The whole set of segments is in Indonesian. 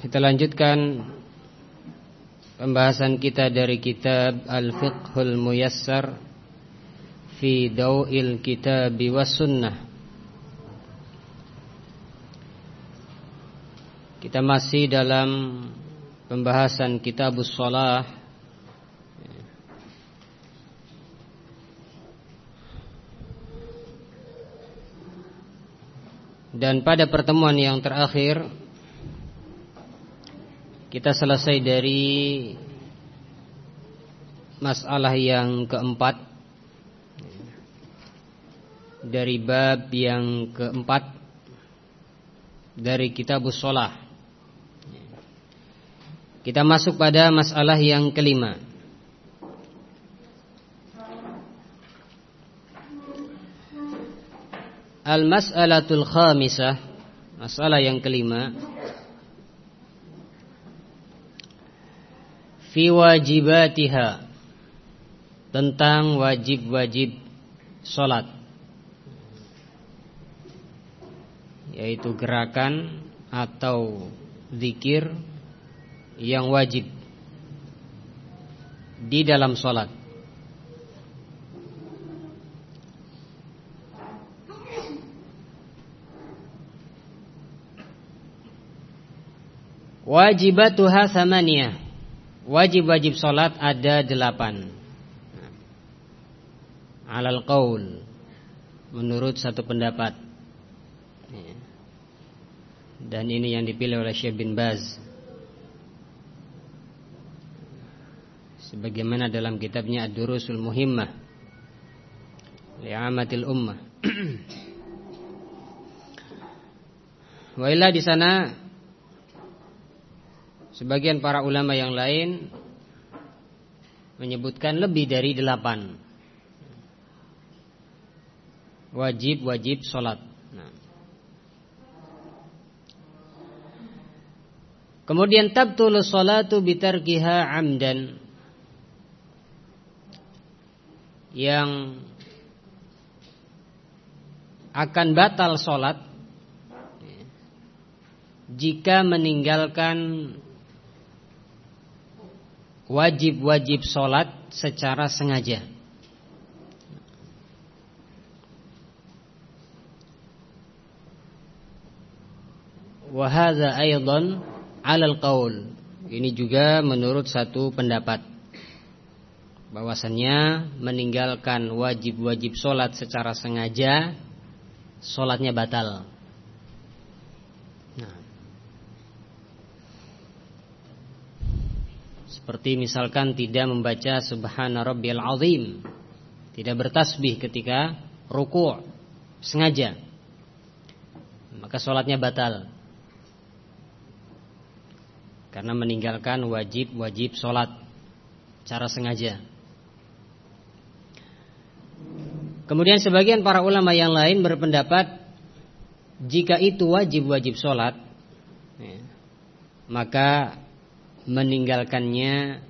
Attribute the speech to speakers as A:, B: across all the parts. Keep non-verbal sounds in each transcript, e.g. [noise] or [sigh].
A: Kita lanjutkan pembahasan kita dari kitab Al-Fiqhul Muyassar fi Daw'il Kitab was Sunnah. Kita masih dalam pembahasan Kitabus Shalah Dan pada pertemuan yang terakhir kita selesai dari masalah yang keempat dari bab yang keempat dari kitab sholah. Kita masuk pada masalah yang kelima. Al-mas'alatul khamisah, masalah yang kelima. Fi wajibatiha tentang wajib-wajib solat yaitu gerakan atau zikir yang wajib di dalam solat wajibatuha samaniyah Wajib-wajib sholat ada delapan. Alal qaul. Menurut satu pendapat. Dan ini yang dipilih oleh Syekh bin Baz. Sebagaimana dalam kitabnya Ad-Durusul Muhimmah. Li'amatil Ummah. [clears throat] Wailah di sana Sebagian para ulama yang lain menyebutkan lebih dari delapan wajib-wajib sholat. Nah. Kemudian tabtul sholatu bitarkiha amdan yang akan batal sholat jika meninggalkan wajib-wajib sholat secara sengaja. Wahada aydan alal qaul. Ini juga menurut satu pendapat bahwasannya meninggalkan wajib-wajib sholat secara sengaja sholatnya batal. Seperti misalkan tidak membaca subhana rabbiyal azim. Tidak bertasbih ketika ruku' sengaja. Maka sholatnya batal. Karena meninggalkan wajib-wajib sholat cara sengaja. Kemudian sebagian para ulama yang lain berpendapat jika itu wajib-wajib sholat, ya, maka meninggalkannya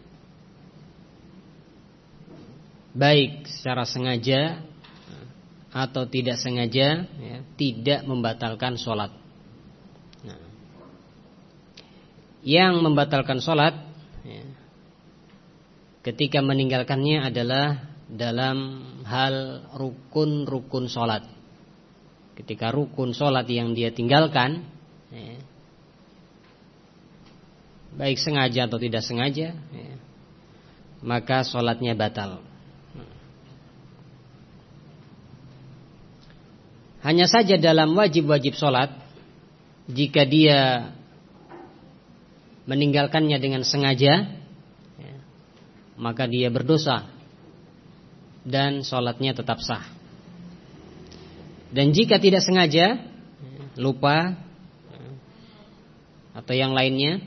A: baik secara sengaja atau tidak sengaja ya, tidak membatalkan sholat. Nah, yang membatalkan sholat ya, ketika meninggalkannya adalah dalam hal rukun-rukun sholat. Ketika rukun sholat yang dia tinggalkan ya, baik sengaja atau tidak sengaja ya, maka sholatnya batal. Hanya saja dalam wajib-wajib sholat jika dia meninggalkannya dengan sengaja ya, maka dia berdosa dan sholatnya tetap sah. Dan jika tidak sengaja lupa atau yang lainnya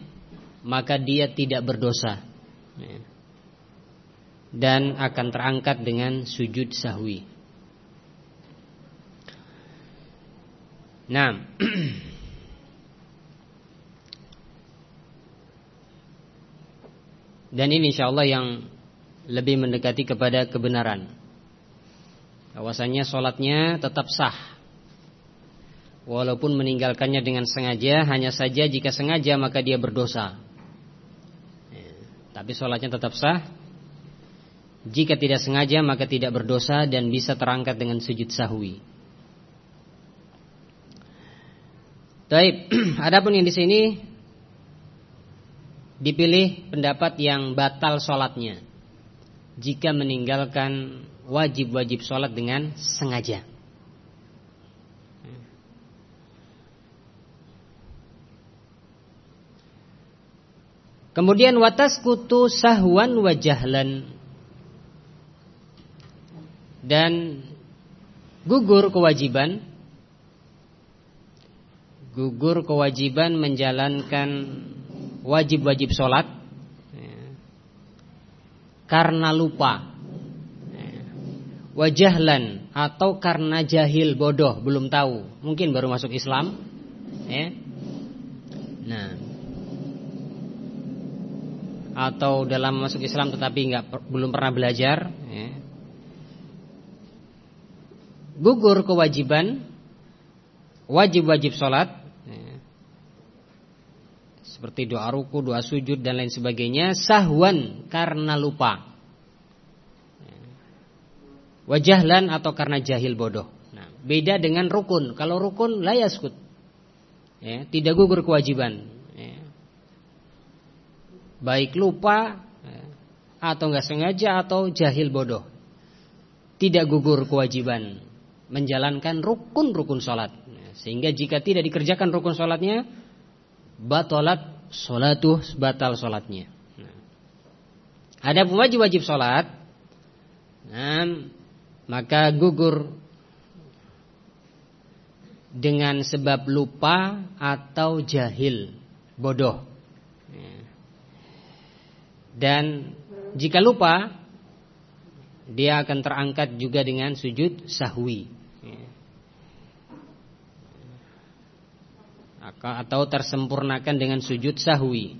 A: maka dia tidak berdosa ya. dan akan terangkat dengan sujud sahwi. Nah, [clears throat] dan ini insya Allah yang lebih mendekati kepada kebenaran. Bahwasanya sholatnya tetap sah Walaupun meninggalkannya dengan sengaja Hanya saja jika sengaja maka dia berdosa Tapi sholatnya tetap sah. Jika tidak sengaja maka tidak berdosa Dan bisa terangkat dengan sujud sahwi. Baik, [clears throat] adapun yang di sini dipilih pendapat yang batal sholatnya. Jika meninggalkan wajib-wajib sholat dengan sengaja. Kemudian watas kutu sahwan wajahlan dan gugur kewajiban. Gugur kewajiban menjalankan wajib-wajib sholat. Ya, karena lupa. Wajahlan atau karena jahil bodoh belum tahu. Mungkin baru masuk Islam. Ya. nah atau dalam masuk Islam tetapi nggak belum pernah belajar ya. gugur kewajiban wajib-wajib sholat ya. seperti doa ruku, doa sujud dan lain sebagainya sahwan karena lupa. Wajahlan atau karena jahil bodoh. Nah, beda dengan rukun. Kalau rukun layaskut ya, tidak gugur kewajiban baik lupa atau nggak sengaja atau jahil bodoh. Tidak gugur kewajiban menjalankan rukun-rukun sholat. Sehingga jika tidak dikerjakan rukun sholatnya batalat sholatuh batal sholatnya. Nah. ada wajib-wajib sholat nah, maka gugur dengan sebab lupa atau jahil bodoh dan jika lupa dia akan terangkat juga dengan sujud sahwi. Atau tersempurnakan dengan sujud sahwi.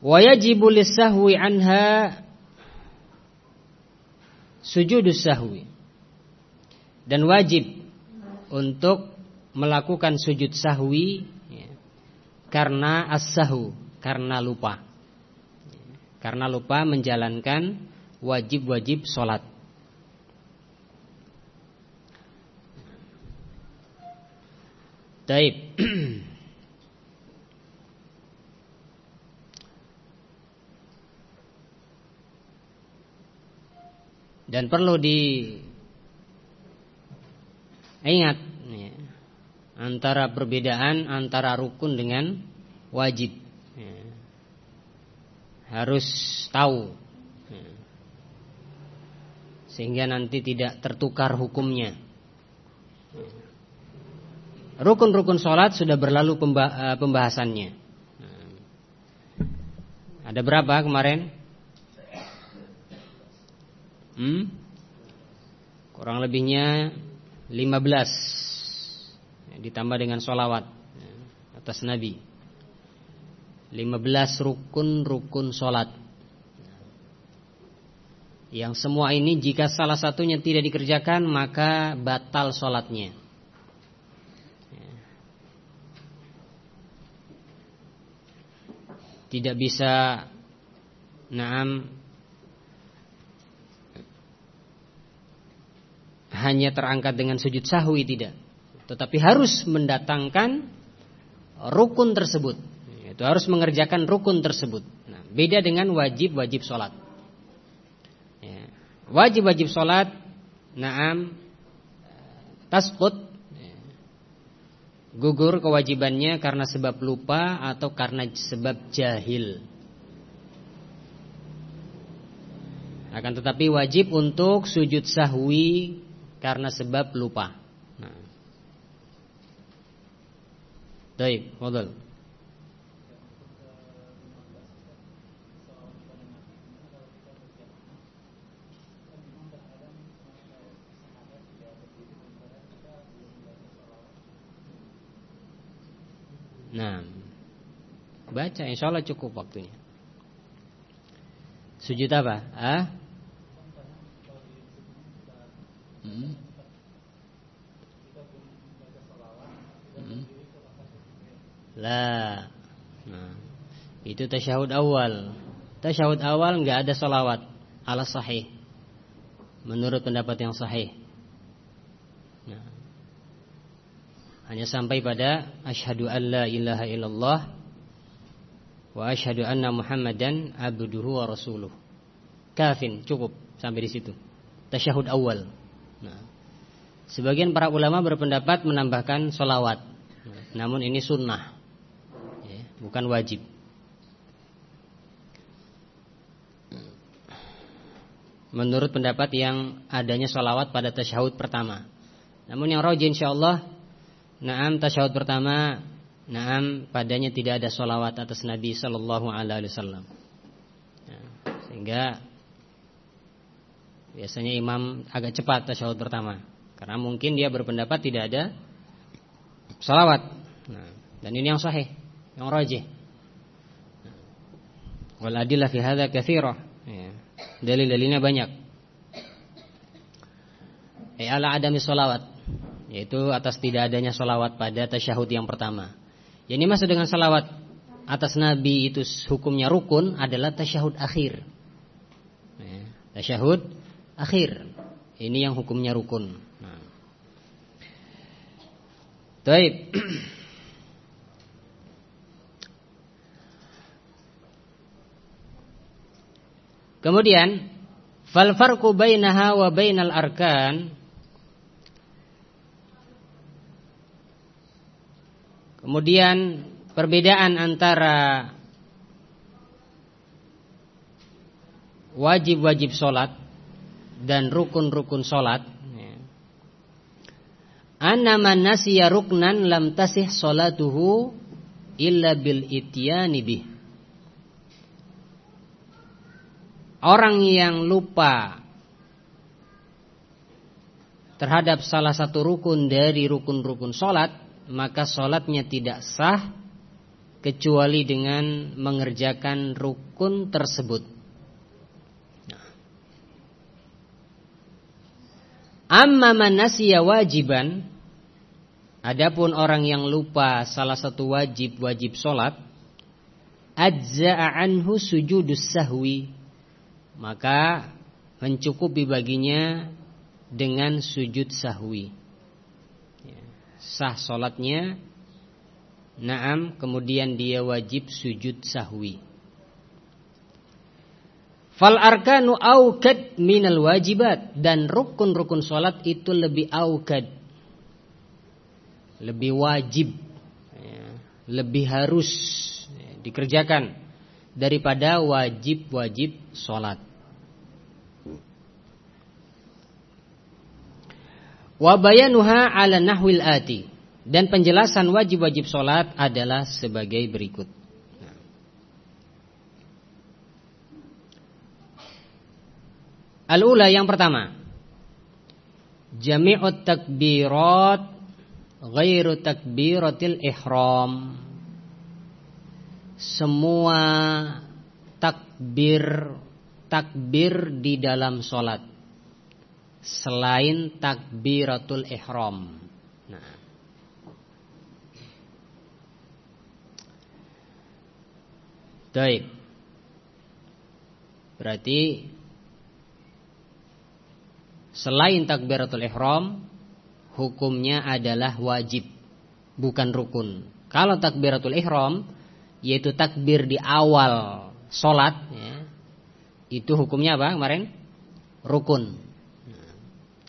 A: Wa yajibu sahwi anha sujudus sahwi. Dan wajib untuk melakukan sujud sahwi karena as-sahu, karena lupa. Karena lupa menjalankan wajib-wajib sholat. Taib. [clears throat] Dan perlu diingat antara perbedaan antara rukun dengan wajib. Ya. Harus tahu. Ya. Sehingga nanti tidak tertukar hukumnya. Ya. Rukun-rukun sholat sudah berlalu eh, pembahasannya. Ada berapa kemarin? Hmm? Kurang lebihnya 15 ditambah dengan solawat ya, atas Nabi. 15 rukun-rukun solat. Yang semua ini jika salah satunya tidak dikerjakan maka batal solatnya. Ya. Tidak bisa Naam hanya terangkat dengan sujud sahwi tidak tetapi harus mendatangkan rukun tersebut. Itu harus mengerjakan rukun tersebut. Nah, beda dengan wajib-wajib sholat. Ya. Wajib-wajib sholat, naam, tasqut, ya. gugur kewajibannya karena sebab lupa atau karena sebab jahil. Akan tetapi wajib untuk sujud sahwi karena sebab lupa. Baik, fadal. Nah, baca insya Allah cukup waktunya. Sujud apa? Ah? Hmm. Hmm. Lah. Nah, itu tasyahud awal. Tasyahud awal nggak ada salawat ala sahih. Menurut pendapat yang sahih. Nah, hanya sampai pada asyhadu alla ilaha illallah wa asyhadu anna muhammadan abduhu wa rasuluh. Kafin, cukup sampai di situ. Tasyahud awal. Nah, sebagian para ulama berpendapat menambahkan solawat. namun ini sunnah, ya, bukan wajib. Menurut pendapat yang adanya solawat pada tasyahud pertama. Namun yang rojin insyaallah Naam tasyahud pertama. Naam padanya tidak ada solawat atas Nabi Sallallahu Alaihi Wasallam. Ya, Sehingga Biasanya imam agak cepat tasyahud pertama. Karena mungkin dia berpendapat tidak ada Solawat nah, Dan ini yang sahih Yang rajih. Wal adillah fi hadha kathirah. Ya, Dalil-dalilnya banyak. Ya ala adami solawat yaitu atas tidak adanya solawat pada tasyahud yang pertama. Yang dimaksud dengan solawat atas Nabi itu hukumnya rukun adalah tasyahud akhir. Ya, tasyahud akhir. Ini yang hukumnya rukun. Nah. Taib. [clears throat] Kemudian fal farqu bainaha wa bainal arkan Kemudian perbedaan antara wajib-wajib sholat dan rukun-rukun sholat. Anna man nasiya ruknan lam tasih sholatuhu illa bil ityani bih. Orang yang lupa terhadap salah satu rukun dari rukun-rukun sholat maka sholatnya tidak sah kecuali dengan mengerjakan rukun tersebut. Amma manasiya wajiban Adapun orang yang lupa salah satu wajib-wajib sholat Ajza'a anhu sujudus sahwi Maka mencukupi baginya dengan sujud sahwi sah solatnya Naam kemudian dia wajib sujud sahwi. Fal arkanu aukad minal wajibat. Dan rukun-rukun solat itu lebih aukad Lebih wajib. Ya, Lebih harus ya, dikerjakan Daripada wajib-wajib solat Wabayanuha ala nahwil ati. Dan penjelasan wajib-wajib sholat adalah sebagai berikut. Al-ula yang pertama. Jami'ut takbirat ghairu takbiratil ihram. Semua takbir takbir di dalam sholat selain takbiratul ihram. Nah. Baik. Berarti selain takbiratul ihram hukumnya adalah wajib bukan rukun. Kalau takbiratul ihram yaitu takbir di awal solat ya, itu hukumnya apa kemarin? Rukun.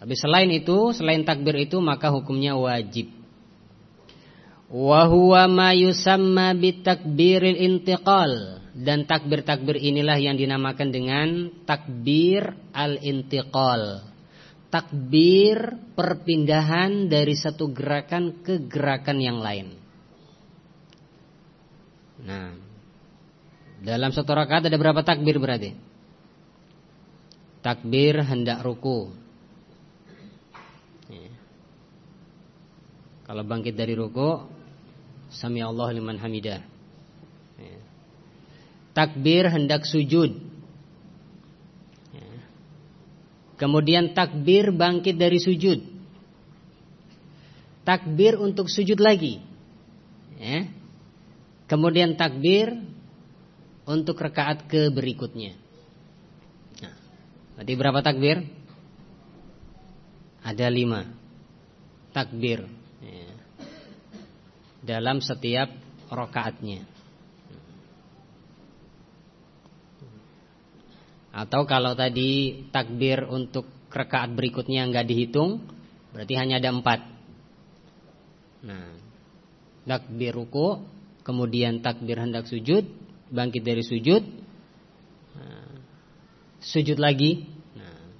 A: Tapi selain itu, selain takbir itu maka hukumnya wajib. Wa huwa ma yusamma bitakbiril intiqal dan takbir-takbir inilah yang dinamakan dengan takbir al-intiqal. Takbir perpindahan dari satu gerakan ke gerakan yang lain. Nah, dalam satu rakaat ada berapa takbir berarti? Takbir hendak ruku. Ya. Kalau bangkit dari ruku, sami Allah liman hamidah. Ya. Takbir hendak sujud. Ya. Kemudian takbir bangkit dari sujud. Takbir untuk sujud lagi. Ya. Kemudian takbir untuk rekaat ke berikutnya. Berarti berapa takbir? Ada lima takbir. Dalam setiap rokaatnya. Atau kalau tadi takbir untuk rekaat berikutnya nggak dihitung, berarti hanya ada empat. Nah, takbir ruku, kemudian takbir hendak sujud, bangkit dari sujud, nah, sujud lagi, nah,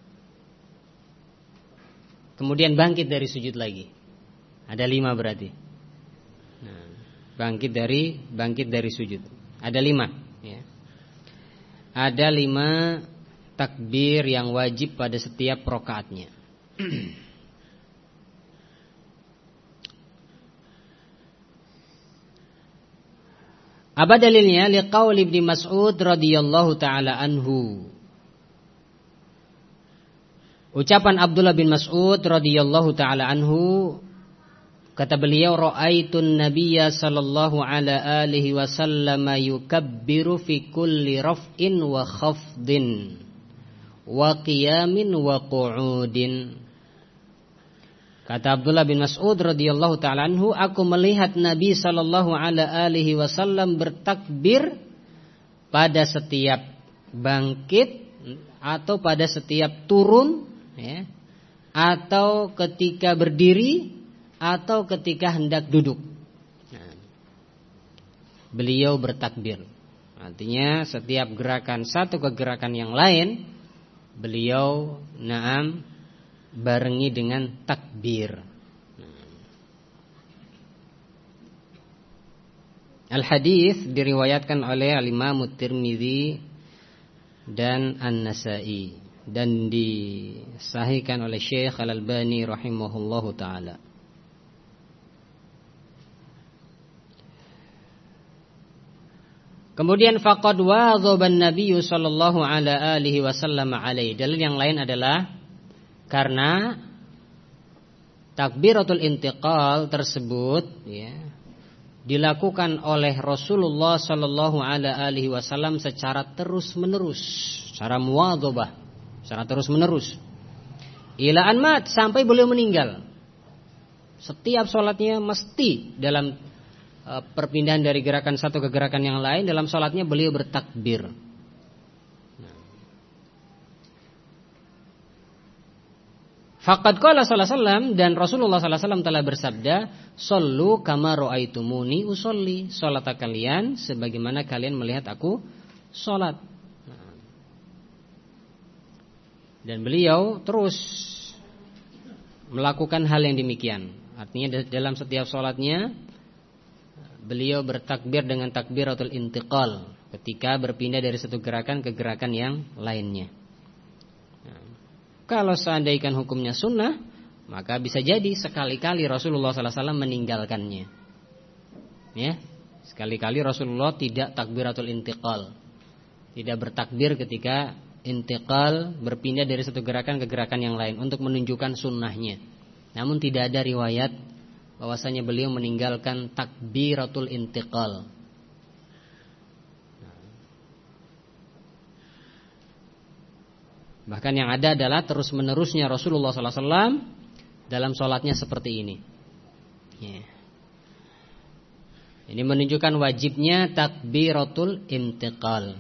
A: kemudian bangkit dari sujud lagi. Ada lima berarti. Nah, bangkit dari bangkit dari sujud. Ada lima. Ya. Ada lima takbir yang wajib pada setiap rokaatnya. Apa dalilnya? Liqaul Ibnu Mas'ud radhiyallahu taala anhu. Ucapan Abdullah bin Mas'ud radhiyallahu taala anhu kata beliau ra'aitun nabiyya sallallahu ala alihi wasallam yukabbiru fi kulli raf'in wa khafdin wa qiyamin wa qu'udin. Kata Abdullah bin Mas'ud radhiyallahu taala anhu, aku melihat Nabi sallallahu alaihi wasallam bertakbir pada setiap bangkit atau pada setiap turun ya, atau ketika berdiri atau ketika hendak duduk. Beliau bertakbir. Artinya setiap gerakan satu ke gerakan yang lain beliau naam barengi dengan takbir. Al-hadis diriwayatkan oleh Al-Imam Tirmizi dan An-Nasa'i dan disahihkan oleh Syekh Al-Albani rahimahullahu taala. Kemudian faqad wadhaban Nabi sallallahu alaihi wasallam alaihi. Dalil yang lain adalah karena takbiratul intiqal tersebut ya, dilakukan oleh Rasulullah sallallahu alaihi wasallam secara terus-menerus, secara muadzabah, secara terus-menerus. Ila anmat sampai beliau meninggal. Setiap sholatnya mesti dalam perpindahan dari gerakan satu ke gerakan yang lain dalam sholatnya beliau bertakbir. Faqad qala sallallahu dan Rasulullah sallallahu telah bersabda, "Shallu kama raaitumuni usolli." Salat kalian sebagaimana kalian melihat aku salat. Dan beliau terus melakukan hal yang demikian. Artinya dalam setiap salatnya beliau bertakbir dengan takbiratul intiqal ketika berpindah dari satu gerakan ke gerakan yang lainnya. Kalau seandainya hukumnya sunnah, maka bisa jadi sekali-kali Rasulullah SAW meninggalkannya. Ya, sekali-kali Rasulullah tidak takbiratul intiqal, tidak bertakbir ketika intiqal berpindah dari satu gerakan ke gerakan yang lain untuk menunjukkan sunnahnya. Namun tidak ada riwayat bahwasanya beliau meninggalkan takbiratul intiqal. Bahkan yang ada adalah terus menerusnya Rasulullah SAW dalam sholatnya seperti ini. Ya. Ini menunjukkan wajibnya takbiratul intiqal.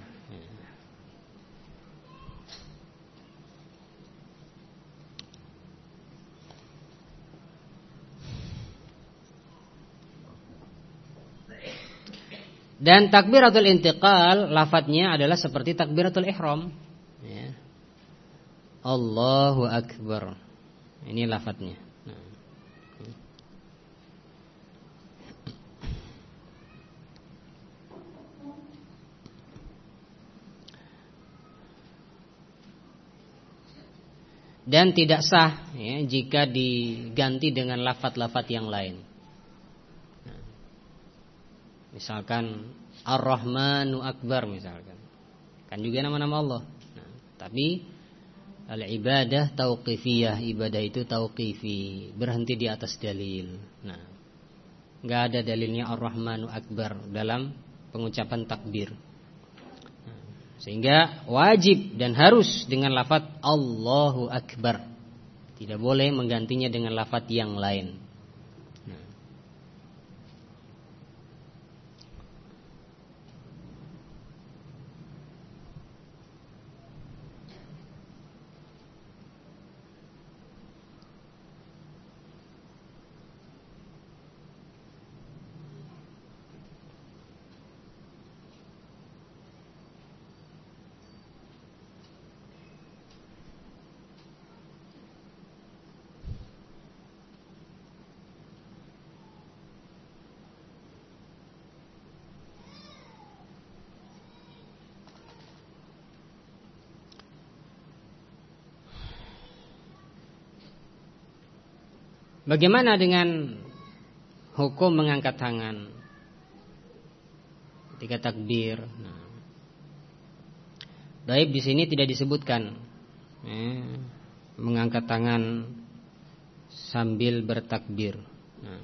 A: Dan takbiratul intiqal lafadznya adalah seperti takbiratul ihram. Ya. Allahu akbar. Ini lafadznya. Dan tidak sah ya, jika diganti dengan lafat-lafat yang lain. Misalkan Ar-Rahmanu Akbar misalkan. Kan juga nama-nama Allah. Nah, tapi al-ibadah tauqifiyah, ibadah itu tauqifi, berhenti di atas dalil. Nah, enggak ada dalilnya Ar-Rahmanu Akbar dalam pengucapan takbir. Sehingga wajib dan harus dengan lafat Allahu Akbar. Tidak boleh menggantinya dengan lafat yang lain. Bagaimana dengan hukum mengangkat tangan ketika takbir? Nah, baik di sini tidak disebutkan eh, mengangkat tangan sambil bertakbir. Nah.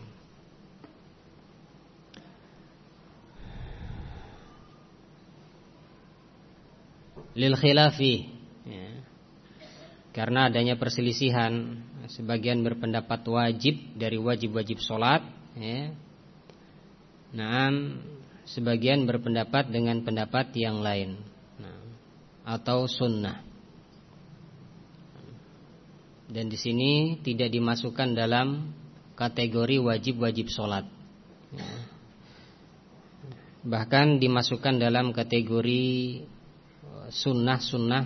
A: Lil khilafi ya. Karena adanya perselisihan Sebagian berpendapat wajib dari wajib-wajib sholat ya. Nah, sebagian berpendapat dengan pendapat yang lain nah, Atau sunnah Dan di sini tidak dimasukkan dalam kategori wajib-wajib sholat ya. Bahkan dimasukkan dalam kategori sunnah-sunnah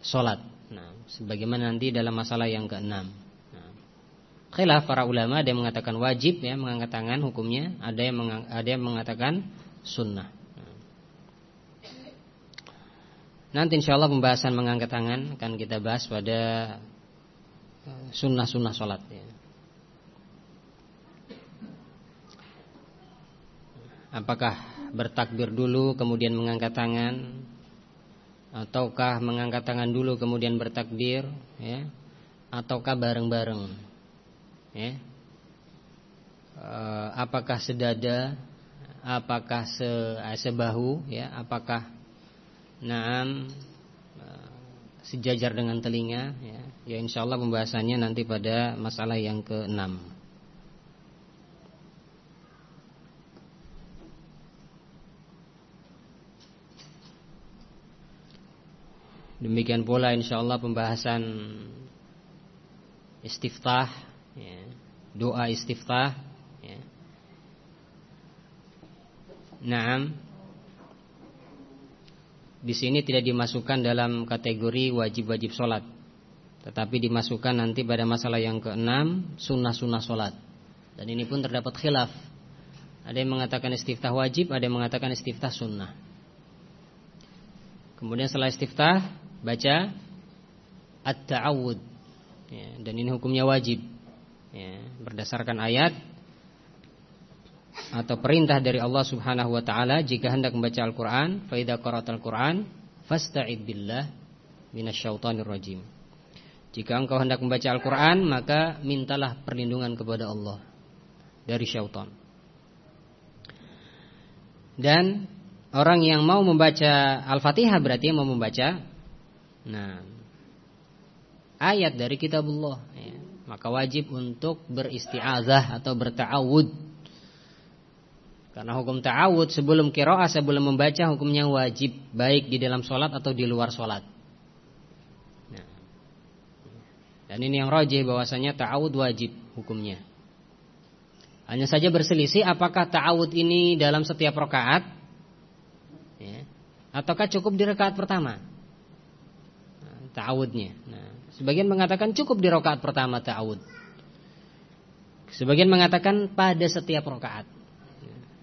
A: sholat sebagaimana nanti dalam masalah yang keenam. Nah, khilaf para ulama ada yang mengatakan wajib ya mengangkat tangan hukumnya, ada yang ada yang mengatakan sunnah. Nah. Nanti insya Allah pembahasan mengangkat tangan akan kita bahas pada eh, sunnah-sunnah sholat ya. Apakah bertakbir dulu kemudian mengangkat tangan ataukah mengangkat tangan dulu kemudian bertakbir ya? Ataukah bareng-bareng ya? E, apakah sedada? Apakah se eh, sebahu ya? Apakah naam e, sejajar dengan telinga ya? Ya insyaallah pembahasannya nanti pada masalah yang keenam Demikian pula insyaallah pembahasan istiftah ya, doa istiftah ya. Naam. Di sini tidak dimasukkan dalam kategori wajib-wajib sholat. Tetapi dimasukkan nanti pada masalah yang keenam Sunnah-sunnah sholat. Dan ini pun terdapat khilaf. Ada yang mengatakan istiftah wajib Ada yang mengatakan istiftah sunnah. Kemudian setelah istiftah baca at-ta'awud. Ya, dan ini hukumnya wajib. Ya, berdasarkan ayat atau perintah dari Allah Subhanahu wa taala jika hendak membaca Al-Qur'an fa idza qara'tal Qur'an fasta'id billah minasyaitonir rajim jika engkau hendak membaca Al-Qur'an maka mintalah perlindungan kepada Allah dari syaitan. Dan orang yang mau membaca Al-Fatihah berarti mau membaca Nah, ayat dari kitabullah ya. Maka wajib untuk beristiazah atau berta'awud Karena hukum ta'awud sebelum kiro'ah sebelum membaca hukumnya wajib Baik di dalam sholat atau di luar sholat nah. Dan ini yang rojih bahwasanya ta'awud wajib hukumnya Hanya saja berselisih apakah ta'awud ini dalam setiap rokaat ya, Ataukah cukup di rakaat pertama ta'awudnya. Nah, sebagian mengatakan cukup di rakaat pertama ta'awud. Sebagian mengatakan pada setiap rakaat.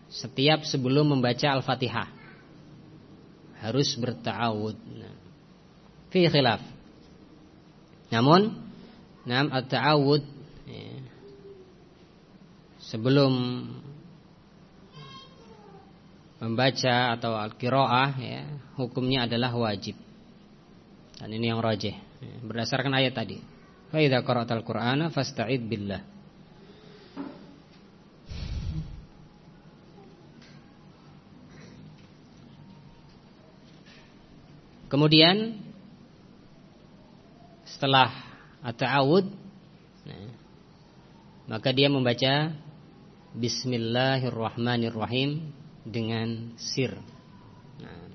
A: Setiap sebelum membaca Al-Fatihah harus berta'awud. Nah, fi khilaf. Namun, nam at-ta'awud ya, sebelum membaca atau al-qiraah ya, hukumnya adalah wajib. Dan ini yang rajih berdasarkan ayat tadi. Fa idza qara'tal Qur'ana fasta'id billah. Kemudian setelah at-ta'awud nah, maka dia membaca bismillahirrahmanirrahim dengan sir. Nah.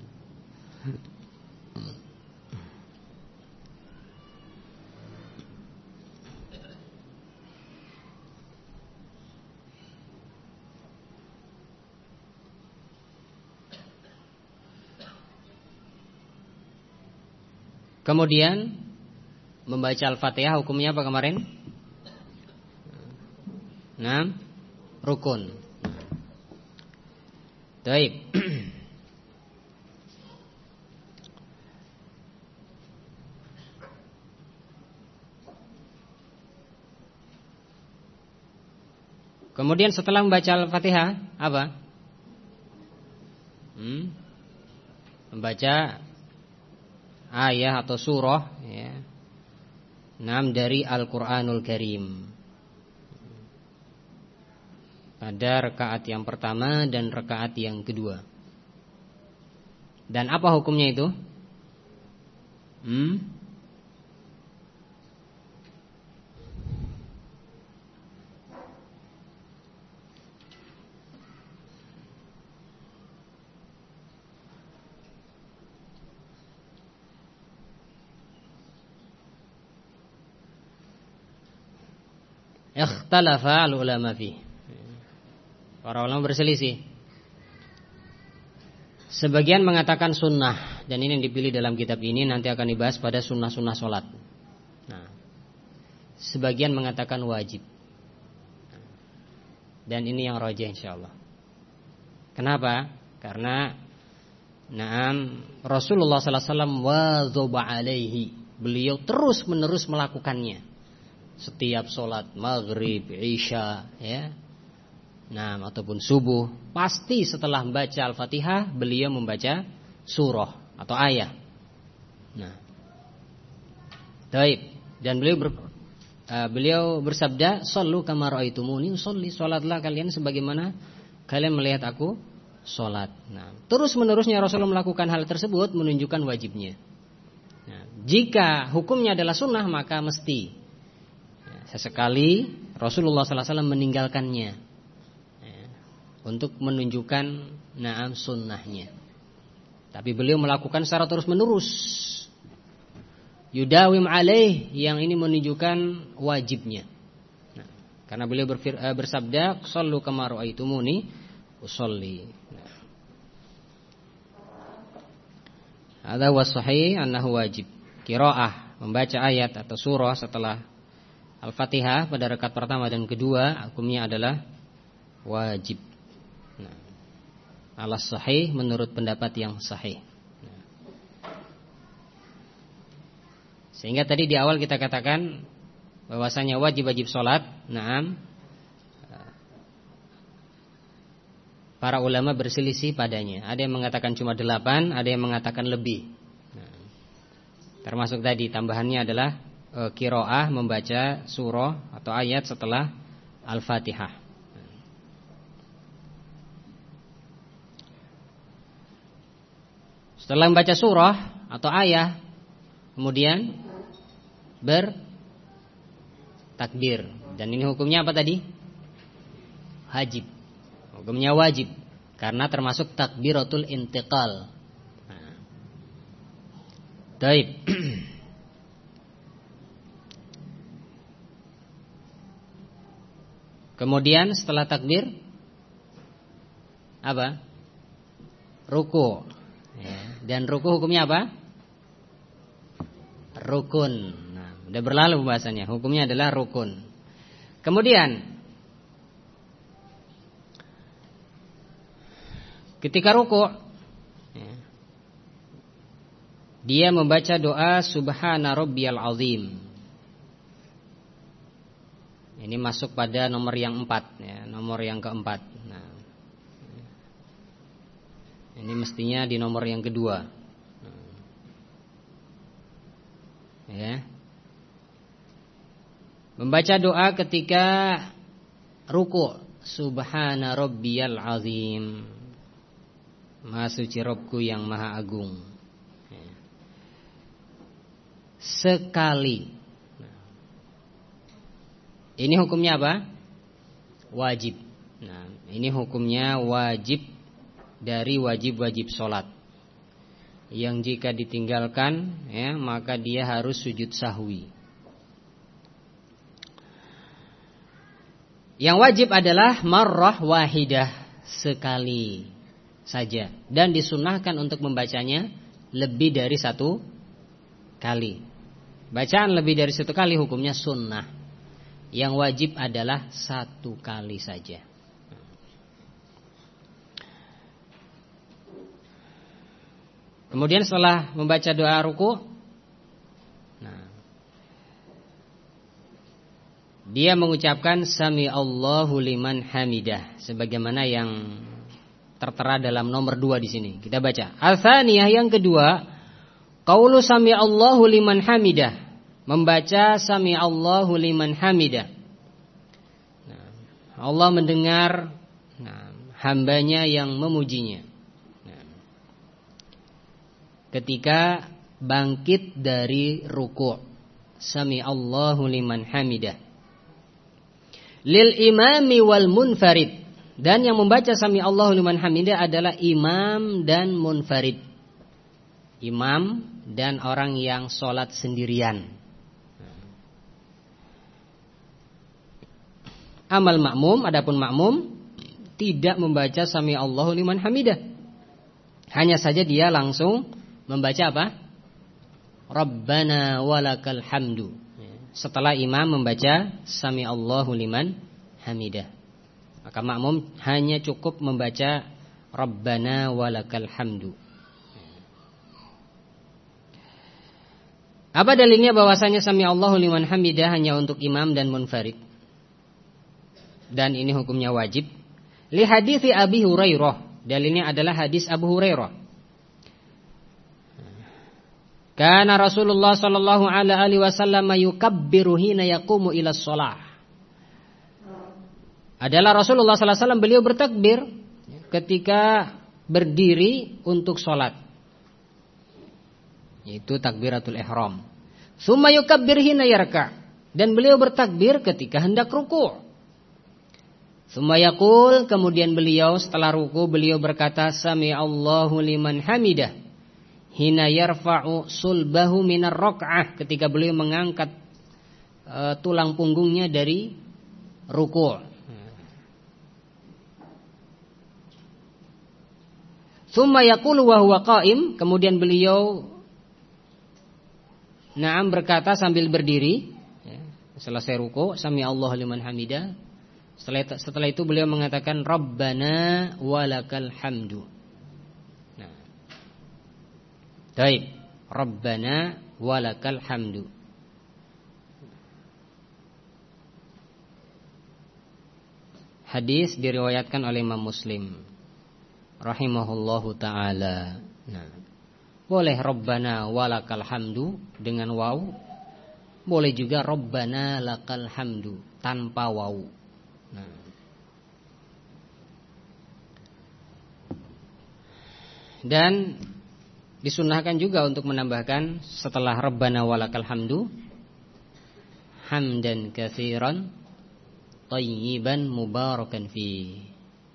A: Kemudian membaca Al-Fatihah hukumnya apa kemarin? Nah, rukun. Baik. Kemudian setelah membaca Al-Fatihah apa? Hmm? Membaca ayat atau surah ya. Nam dari Al-Qur'anul Karim. Pada rekaat yang pertama dan rekaat yang kedua. Dan apa hukumnya itu? Hmm? Ikhtalafa al-ulama fi. Para ulama berselisih. Sebagian mengatakan sunnah dan ini yang dipilih dalam kitab ini nanti akan dibahas pada sunnah-sunnah solat. Nah, sebagian mengatakan wajib. Dan ini yang rojah insyaallah. Kenapa? Karena Naam Rasulullah sallallahu alaihi alaihi. Beliau terus menerus melakukannya setiap sholat maghrib, isya, ya, nah ataupun subuh, pasti setelah membaca al-fatihah beliau membaca surah atau ayat. Nah, taib dan beliau ber, uh, beliau bersabda, "Sallu kama raaitumuni usolli." Salatlah kalian sebagaimana kalian melihat aku sholat. Nah, terus menerusnya Rasulullah melakukan hal tersebut menunjukkan wajibnya. Nah, jika hukumnya adalah sunnah maka mesti Sesekali Rasulullah SAW meninggalkannya ya, untuk menunjukkan naam sunnahnya. Tapi beliau melakukan secara terus menerus. Yudawim alaih yang ini menunjukkan wajibnya. Nah, karena beliau berfir, uh, bersabda, "Shallu kama raaitumuni usolli." Nah. Ada wasahih annahu wajib. Qiraah membaca ayat atau surah setelah Al-Fatihah pada rakaat pertama dan kedua hukumnya adalah wajib. Nah, alas sahih menurut pendapat yang sahih. Nah. Sehingga tadi di awal kita katakan bahwasanya wajib-wajib sholat, naam. Para ulama berselisih padanya. Ada yang mengatakan cuma delapan, ada yang mengatakan lebih. Nah, termasuk tadi tambahannya adalah e, kiroah membaca surah atau ayat setelah Al-Fatihah. Setelah membaca surah atau ayat, kemudian bertakbir. Dan ini hukumnya apa tadi? Wajib. Hukumnya wajib karena termasuk takbiratul intiqal. Nah. Taib. [clears throat] Kemudian setelah takbir apa? Ruku. Ya. Dan ruku hukumnya apa? Rukun. Nah, udah berlalu pembahasannya. Hukumnya adalah rukun. Kemudian ketika ruku ya, dia membaca doa Subhana Rabbiyal Azim. Ini masuk pada nomor yang empat, ya, nomor yang keempat. Nah, ini mestinya di nomor yang kedua. Nah, ya. Membaca doa ketika ruku. Subhana rabbiyal azim. Maha suci yang maha agung. Ya. Sekali ini hukumnya apa? Wajib. Nah, ini hukumnya wajib dari wajib-wajib sholat. Yang jika ditinggalkan, ya, maka dia harus sujud sahwi. Yang wajib adalah marrah wahidah sekali saja dan disunahkan untuk membacanya lebih dari satu kali. Bacaan lebih dari satu kali hukumnya sunnah. Yang wajib adalah satu kali saja. Kemudian setelah membaca doa ruku, nah, dia mengucapkan Sami Allahu liman hamidah, sebagaimana yang tertera dalam nomor dua di sini. Kita baca. Al-thaniyah yang kedua, qaulu Sami Allahu liman hamidah membaca sami Allahu liman hamidah. Nah, Allah mendengar nah, hambanya yang memujinya. Nah, ketika bangkit dari ruku' sami Allahu liman hamidah. Lil imami wal munfarid dan yang membaca sami Allahu liman hamidah adalah imam dan munfarid. Imam dan orang yang sholat sendirian. Amal makmum, adapun makmum tidak membaca sami Allahu liman hamidah. Hanya saja dia langsung membaca apa? Rabbana walakal hamdu. Setelah imam membaca sami Allahu liman hamidah. Maka makmum hanya cukup membaca Rabbana walakal hamdu. Apa dalilnya bahwasanya sami Allahu liman hamidah hanya untuk imam dan munfarid? Dan ini hukumnya wajib. Li hadis Abi Hurairah. Dalilnya adalah hadis Abu Hurairah. Karena Rasulullah sallallahu alaihi wasallam yukabbiru hina yaqumu ila shalah. Adalah Rasulullah sallallahu alaihi wasallam beliau bertakbir ketika berdiri untuk sholat. Itu takbiratul ihram. Summa yukabbir hina yarka. Dan beliau bertakbir ketika hendak ruku'. Sumayakul kemudian beliau setelah ruku beliau berkata Sami Allahu liman hamidah hina yarfa'u sulbahu minar rok'ah ketika beliau mengangkat uh, tulang punggungnya dari ruku. Summa yaqulu wa huwa qa'im kemudian beliau Naam berkata sambil berdiri ya, selesai ruku sami Allahu liman hamidah setelah, itu beliau mengatakan Rabbana walakal hamdu. Nah. Baik. Rabbana walakal hamdu. Hadis diriwayatkan oleh Imam Muslim rahimahullahu taala. Nah. Boleh Rabbana walakal hamdu dengan waw. Boleh juga Rabbana lakal hamdu tanpa waw. Nah. Dan disunahkan juga untuk menambahkan setelah Rabbana walakal hamdu hamdan katsiran tayyiban mubarakan fi.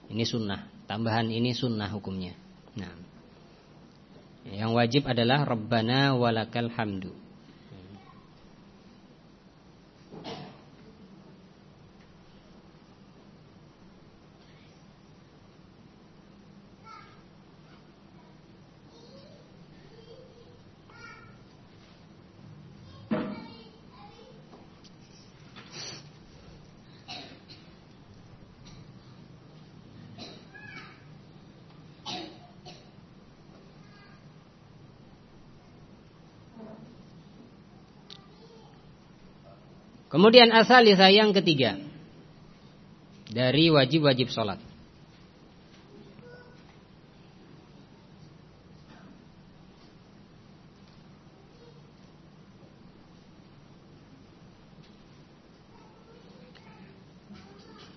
A: Ini sunnah. Tambahan ini sunnah hukumnya. Nah. Yang wajib adalah Rabbana walakal hamdu. Kemudian asal yang ketiga. dari wajib-wajib sholat.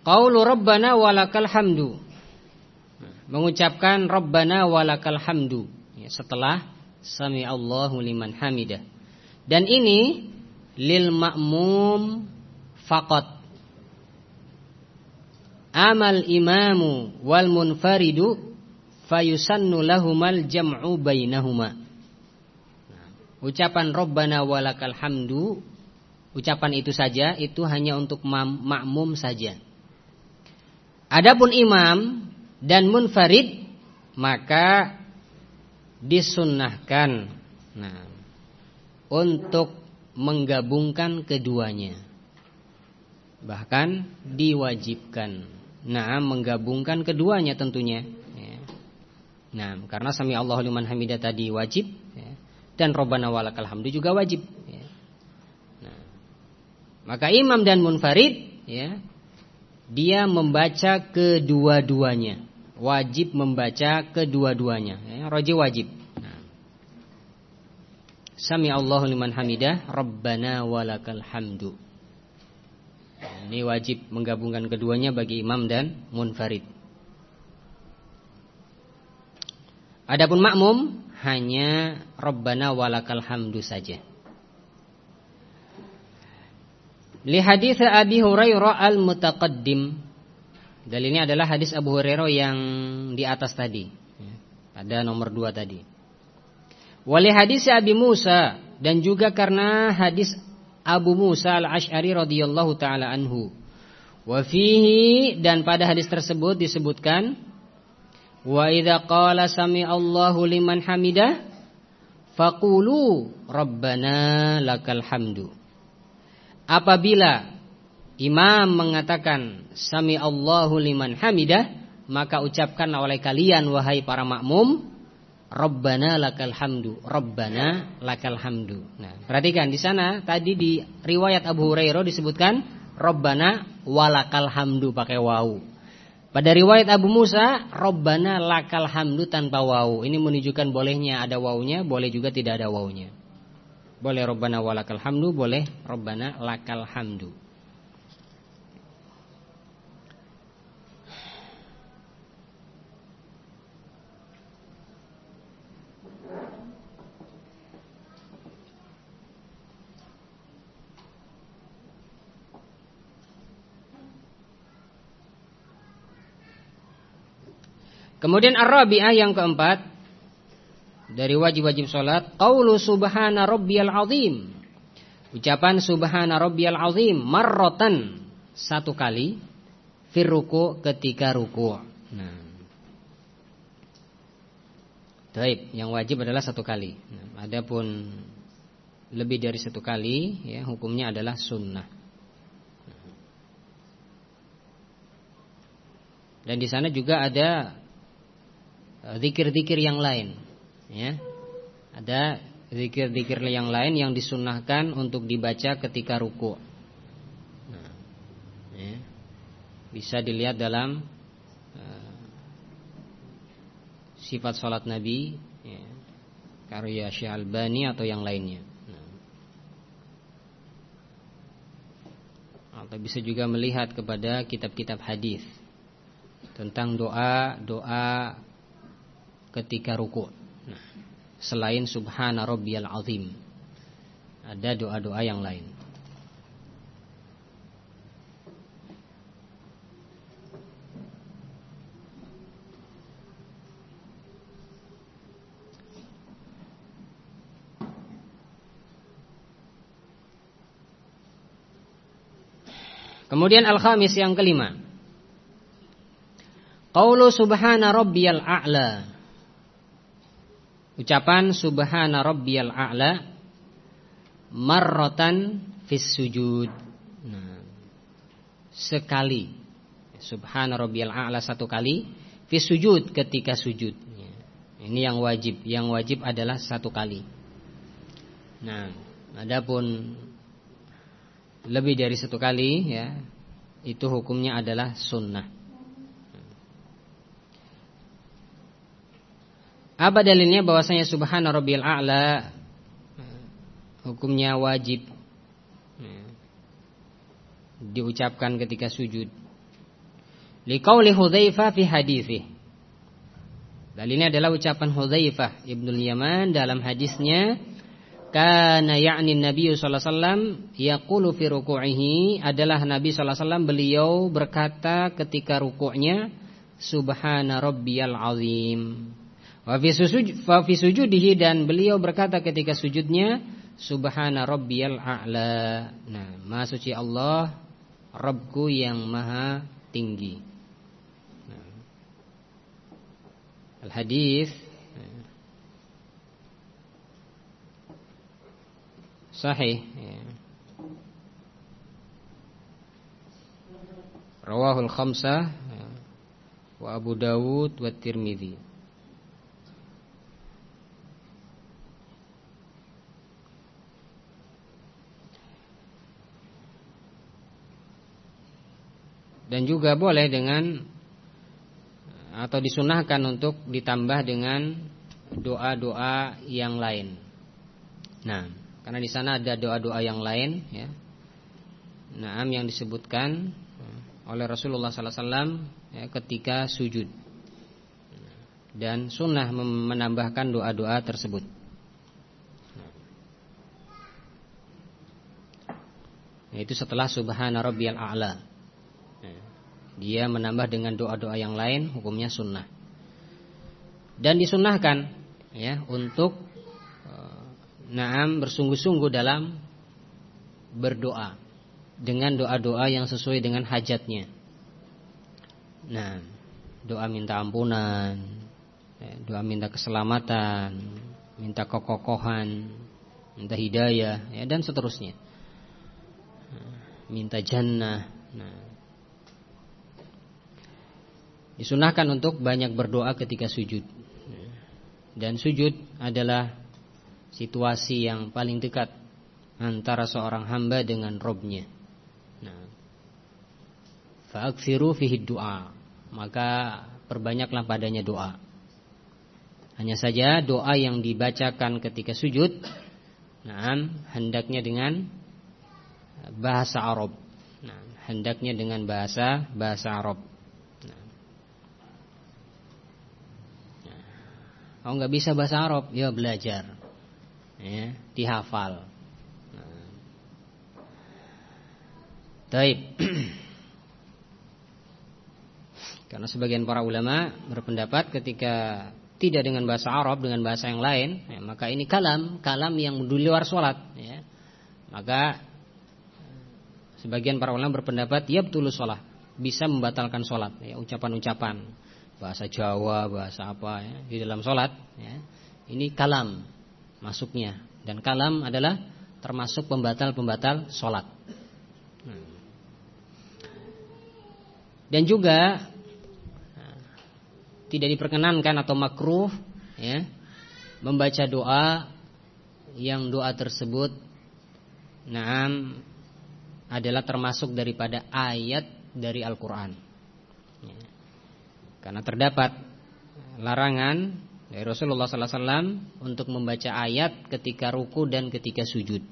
A: Qaulu Rabbana walakal hamdu. Mengucapkan Rabbana walakal hamdu ya, setelah sami Allahu liman hamidah. Dan ini lil ma'mum faqat. Amal imamu wal munfaridu fayusannu lahumal jam'u bainahuma. Ucapan Rabbana walakal hamdu Ucapan itu saja Itu hanya untuk makmum saja Adapun imam dan munfarid maka disunnahkan nah, untuk menggabungkan keduanya. Bahkan diwajibkan. Nah, menggabungkan keduanya tentunya. Ya. Nah, karena sami Allahu liman hamidah tadi wajib ya. dan Robbana walakal hamdu juga wajib. Ya. Maka imam dan munfarid ya dia membaca kedua-duanya. Wajib membaca kedua-duanya. Ya, roji wajib. Sami Allahu liman hamidah, Rabbana walakal hamdu. Ini wajib menggabungkan keduanya bagi imam dan munfarid. Adapun makmum hanya Rabbana walakal hamdu saja. Li hadis Abi Hurairah al-mutaqaddim. Dalilnya adalah hadis Abu Hurairah yang di atas tadi. Ada nomor dua tadi. Wali hadis Abi Musa dan juga karena hadis Abu Musa al-Ash'ari radhiyallahu taala anhu. Wa fihi dan pada hadis tersebut disebutkan wa idza qala sami Allahu liman hamidah faqulu rabbana lakal hamdu Apabila imam mengatakan sami Allahu liman hamidah, maka ucapkan oleh kalian wahai para makmum, Rabbana lakal hamdu, Rabbana lakal hamdu. Nah, perhatikan di sana tadi di riwayat Abu Hurairah disebutkan Rabbana walakal hamdu pakai wau. Pada riwayat Abu Musa, Rabbana lakal hamdu tanpa wau. Ini menunjukkan bolehnya ada waunya, boleh juga tidak ada waunya. Boleh Rabbana walakal hamdu, boleh Rabbana lakal hamdu. Kemudian Ar-Rabi'ah yang keempat dari wajib-wajib sholat qaulu subhana rabbiyal azim ucapan subhana rabbiyal azim marrotan satu kali firruku ketika ruku nah Taib, yang wajib adalah satu kali. Nah, adapun lebih dari satu kali, ya hukumnya adalah sunnah. Dan di sana juga ada zikir-zikir yang lain ya ada zikir-zikir yang lain yang disunahkan untuk dibaca ketika ruku. Nah, ya. Bisa dilihat dalam uh, sifat sholat Nabi, ya. karya Syekh Albani atau yang lainnya. Nah. Atau bisa juga melihat kepada kitab-kitab hadis tentang doa-doa ketika ruku selain subhana rabbiyal azim. Ada doa-doa yang lain. Kemudian al-khamis yang kelima. Qaulu subhana rabbiyal a'la. Ucapan subhana rabbiyal a'la marratan fis sujud. Nah, sekali subhana rabbiyal a'la satu kali fis sujud ketika sujud. Ini yang wajib. Yang wajib adalah satu kali. Nah, adapun lebih dari satu kali ya itu hukumnya adalah sunnah. Apa dalilnya bahwasanya subhana rabbiyal a'la hukumnya wajib diucapkan ketika sujud. Liqauli Hudzaifah fi hadithi. Dalilnya adalah ucapan Hudzaifah Ibnu Yaman dalam hadisnya kana ya'ni Nabi sallallahu alaihi wasallam yaqulu fi ruku'ihi adalah Nabi sallallahu alaihi wasallam beliau berkata ketika rukuknya subhana rabbiyal azim. Wa sujudihi dan beliau berkata ketika sujudnya subhana rabbiyal a'la. Nah, maha suci Allah Rabbku yang maha tinggi. Al-hadis sahih ya. Rawahul khamsah ya. wa Abu Dawud wa Tirmidzi. Dan juga boleh dengan atau disunahkan untuk ditambah dengan doa-doa yang lain. Nah, karena di sana ada doa-doa yang lain, ya. Naam yang disebutkan oleh Rasulullah SAW ya, ketika sujud dan sunnah menambahkan doa-doa tersebut. Itu setelah Subhana Rabbiyal A'la. Dia menambah dengan doa-doa yang lain hukumnya sunnah. Dan disunnahkan ya untuk uh, naam bersungguh-sungguh dalam berdoa dengan doa-doa yang sesuai dengan hajatnya. Nah, doa minta ampunan, ya, doa minta keselamatan, minta kekokohan, minta hidayah, ya, dan seterusnya. Minta jannah. Nah, Disunahkan untuk banyak berdoa ketika sujud. Dan sujud adalah situasi yang paling dekat Antara seorang hamba dengan Robnya. Nah. Fihi doa Maka perbanyaklah padanya doa. Hanya saja doa yang dibacakan ketika sujud nah, Hendaknya dengan bahasa Arab. Nah, Hendaknya dengan bahasa bahasa Arab Kalau nggak bisa bahasa Arab, ya belajar, ya dihafal. Nah. Taib. [clears throat] Karena sebagian para ulama berpendapat ketika tidak dengan bahasa Arab dengan bahasa yang lain, ya, maka ini kalam, kalam yang di luar sholat. Ya. Maka sebagian para ulama berpendapat ya betul sholat, bisa membatalkan sholat, ya, ucapan-ucapan bahasa Jawa, bahasa apa ya, di dalam sholat. Ya. Ini kalam masuknya dan kalam adalah termasuk pembatal-pembatal sholat. Hmm. Dan juga tidak diperkenankan atau makruh ya, membaca doa yang doa tersebut Naam adalah termasuk daripada ayat dari Al-Quran karena terdapat larangan dari Rasulullah SAW untuk membaca ayat ketika ruku dan ketika sujud.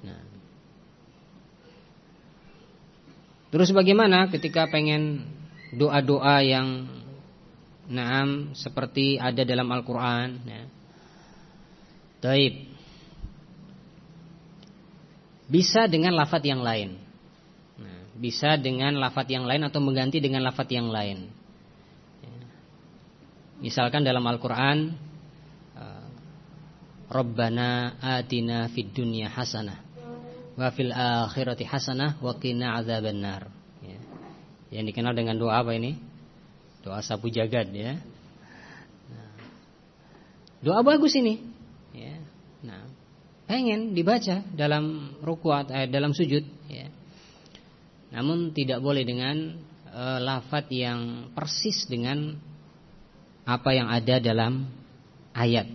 A: Nah. Terus bagaimana ketika pengen doa-doa yang naam seperti ada dalam Al-Quran? Ya. Taib. Bisa dengan lafat yang lain. Nah, bisa dengan lafat yang lain atau mengganti dengan lafat yang lain. Misalkan dalam Al-Quran uh, Rabbana atina fid dunya hasanah Wa fil akhirati hasanah Wa qina azaban nar ya. Yang dikenal dengan doa apa ini? Doa sapu jagad ya nah. Doa bagus ini ya. Nah, pengen dibaca dalam rukuat eh, dalam sujud ya. Namun tidak boleh dengan uh, lafat yang persis dengan apa yang ada dalam ayat,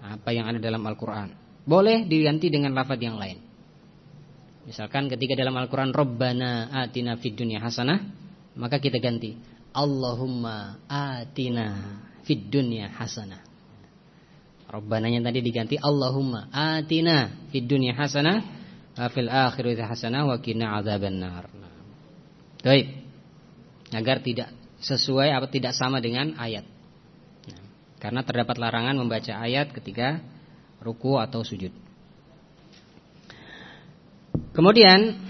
A: apa yang ada dalam Al-Quran. Boleh diganti dengan lafaz yang lain. Misalkan ketika dalam Al-Quran Rabbana atina fid dunya hasanah Maka kita ganti. Allahumma atina fid dunya hasanah. Rabbananya tadi diganti Allahumma atina fid dunya hasanah Fil akhirati hasanah wa kina azaban nar Baik. Agar tidak sesuai atau tidak sama dengan ayat. Karena terdapat larangan membaca ayat ketika ruku atau sujud. Kemudian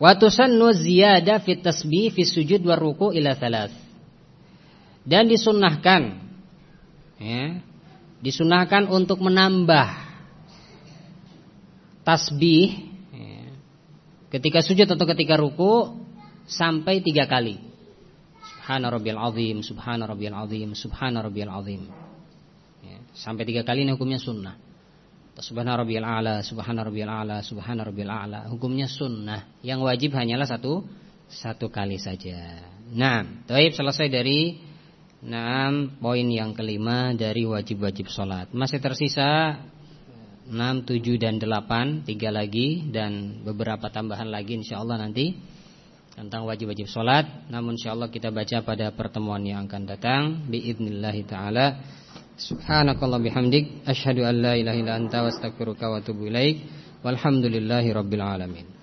A: Wa tusannu ziyada fit tasbih fi sujud wa ruku ila thalath. Dan disunnahkan ya, disunnahkan untuk menambah tasbih ya, ketika sujud atau ketika ruku sampai tiga kali. Subhana rabbiyal azim, subhana rabbiyal azim, subhana rabbiyal azim. Ya, sampai tiga kali ini hukumnya sunnah. Subhana rabbiyal a'la, subhana rabbiyal a'la, subhana rabbiyal a'la. Hukumnya sunnah. Yang wajib hanyalah satu satu kali saja. Nah, baik selesai dari enam poin yang kelima dari wajib-wajib sholat. Masih tersisa enam, tujuh dan delapan, tiga lagi dan beberapa tambahan lagi insyaallah nanti tentang wajib-wajib sholat. Namun insyaallah kita baca pada pertemuan yang akan datang. Biidnillahi taala. Subhanakallah bihamdik Ashadu an la ilaha illa anta wa astaghfiruka wa atubu ilaik Walhamdulillahi rabbil alamin